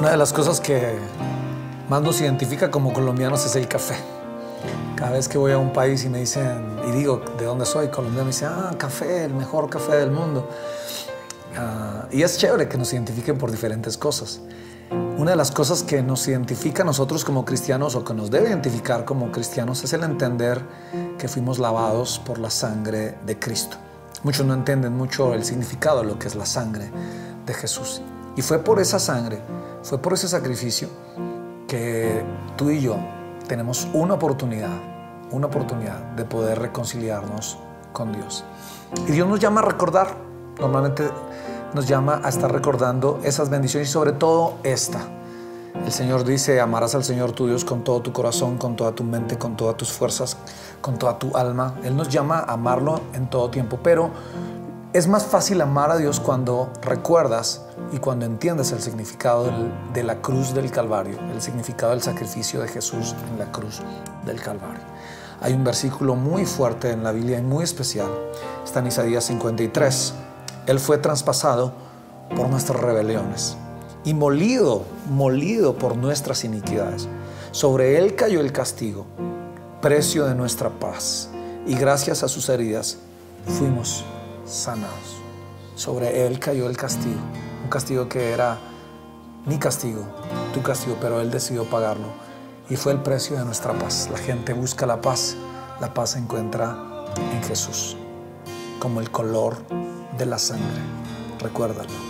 Una de las cosas que más nos identifica como colombianos es el café. Cada vez que voy a un país y me dicen, y digo, ¿de dónde soy? Colombiano, me dicen, ah, café, el mejor café del mundo. Ah, y es chévere que nos identifiquen por diferentes cosas. Una de las cosas que nos identifica a nosotros como cristianos o que nos debe identificar como cristianos es el entender que fuimos lavados por la sangre de Cristo. Muchos no entienden mucho el significado de lo que es la sangre de Jesús. Y fue por esa sangre, fue por ese sacrificio que tú y yo tenemos una oportunidad, una oportunidad de poder reconciliarnos con Dios. Y Dios nos llama a recordar, normalmente nos llama a estar recordando esas bendiciones y sobre todo esta. El Señor dice, amarás al Señor tu Dios con todo tu corazón, con toda tu mente, con todas tus fuerzas, con toda tu alma. Él nos llama a amarlo en todo tiempo, pero es más fácil amar a Dios cuando recuerdas y cuando entiendes el significado de la cruz del Calvario, el significado del sacrificio de Jesús en la cruz del Calvario. Hay un versículo muy fuerte en la Biblia y muy especial. Está en Isaías 53. Él fue traspasado por nuestras rebeliones y molido, molido por nuestras iniquidades. Sobre él cayó el castigo, precio de nuestra paz, y gracias a sus heridas fuimos sanados. Sobre él cayó el castigo, un castigo que era mi castigo, tu castigo, pero él decidió pagarlo y fue el precio de nuestra paz. La gente busca la paz, la paz se encuentra en Jesús, como el color de la sangre. Recuérdalo.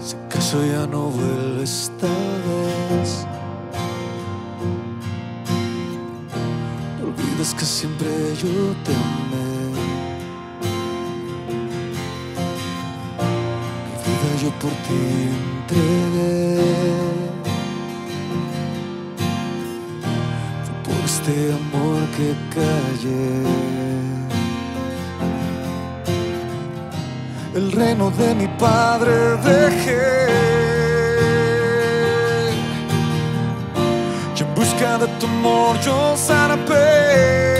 Si acaso ya no vuelvo esta vez. No olvides que siempre yo te amé. Mi vida yo por ti entregué. Fue por este amor que callé. el reino de mi padre dejé. Y en busca de tu amor yo zarapé.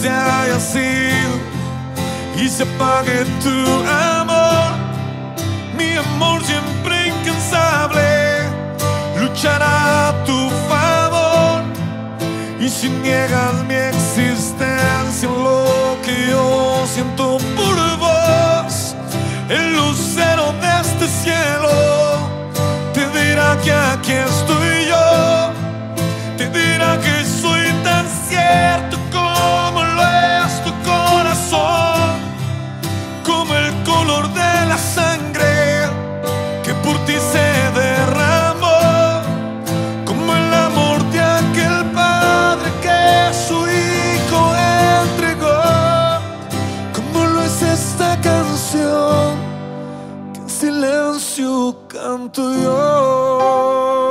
se haya sido y se apague tu amor. Mi amor siempre incansable luchará a tu favor. Y si niegas mi existencia, lo que yo siento por vos, el lucero de este cielo te dirá que aquí es sangre que por ti se derramó, como el amor de aquel padre que su hijo entregó, como lo es esta canción que en silencio canto yo.